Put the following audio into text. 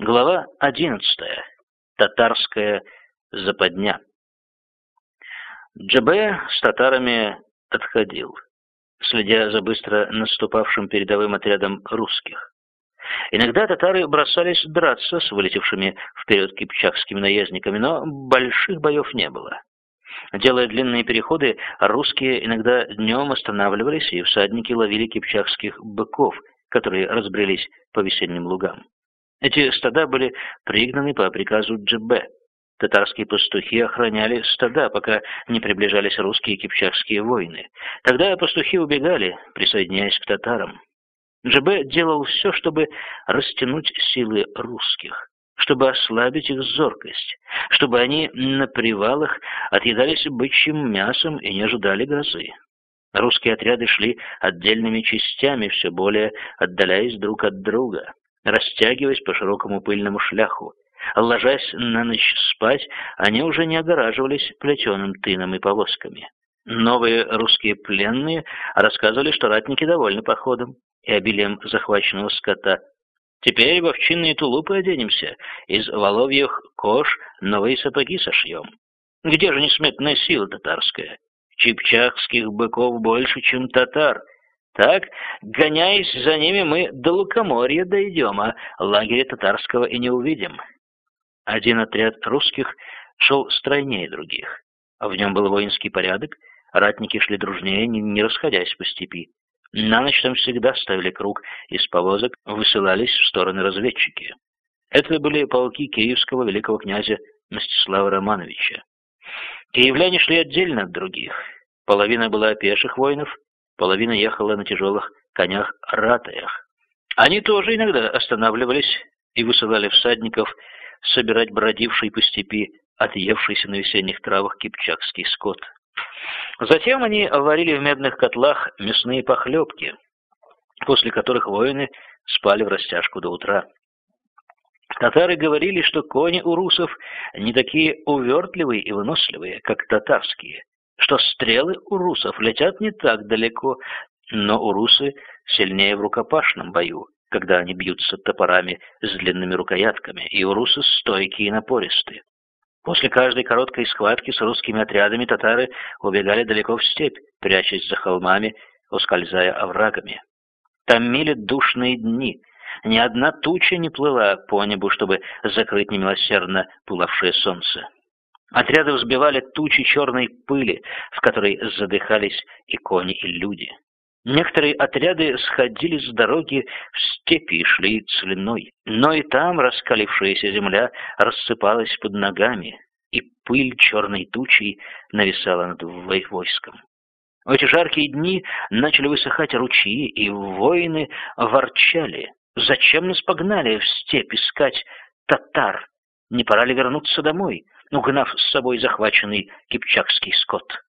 Глава одиннадцатая. Татарская западня. Джабе с татарами отходил, следя за быстро наступавшим передовым отрядом русских. Иногда татары бросались драться с вылетевшими вперед кипчакскими наездниками, но больших боев не было. Делая длинные переходы, русские иногда днем останавливались, и всадники ловили кипчакских быков, которые разбрелись по весенним лугам. Эти стада были пригнаны по приказу Джебе. Татарские пастухи охраняли стада, пока не приближались русские и кипчакские воины. Тогда пастухи убегали, присоединяясь к татарам. Джебе делал все, чтобы растянуть силы русских, чтобы ослабить их зоркость, чтобы они на привалах отъедались бычьим мясом и не ожидали грозы. Русские отряды шли отдельными частями, все более отдаляясь друг от друга растягиваясь по широкому пыльному шляху. Ложась на ночь спать, они уже не огораживались плетеным тыном и повозками. Новые русские пленные рассказывали, что ратники довольны походом и обилием захваченного скота. Теперь в овчинные тулупы оденемся, из воловьих кож новые сапоги сошьем. Где же несметная сила татарская? Чипчакских быков больше, чем татар — так, гоняясь за ними, мы до Лукоморья дойдем, а лагеря татарского и не увидим. Один отряд русских шел стройнее других. В нем был воинский порядок, ратники шли дружнее, не расходясь по степи. На ночь там всегда ставили круг, из повозок высылались в стороны разведчики. Это были полки киевского великого князя Мстислава Романовича. Киевляне шли отдельно от других. Половина была пеших воинов, половина ехала на тяжелых конях-ратаях. Они тоже иногда останавливались и высылали всадников собирать бродивший по степи, отъевшийся на весенних травах кипчакский скот. Затем они варили в медных котлах мясные похлебки, после которых воины спали в растяжку до утра. Татары говорили, что кони у русов не такие увертливые и выносливые, как татарские, что стрелы у русов летят не так далеко, но у русы сильнее в рукопашном бою, когда они бьются топорами с длинными рукоятками, и у русы стойкие и напористые. После каждой короткой схватки с русскими отрядами татары убегали далеко в степь, прячась за холмами, ускользая оврагами. Там мили душные дни. Ни одна туча не плыла по небу, чтобы закрыть немилосердно пылавшее солнце. Отряды взбивали тучи черной пыли, в которой задыхались и кони, и люди. Некоторые отряды сходили с дороги в степи и шли целиной, но и там раскалившаяся земля рассыпалась под ногами, и пыль черной тучей нависала над войском. В эти жаркие дни начали высыхать ручьи, и воины ворчали. «Зачем нас погнали в степь искать татар? Не пора ли вернуться домой?» Угнав с собой захваченный кипчакский скот.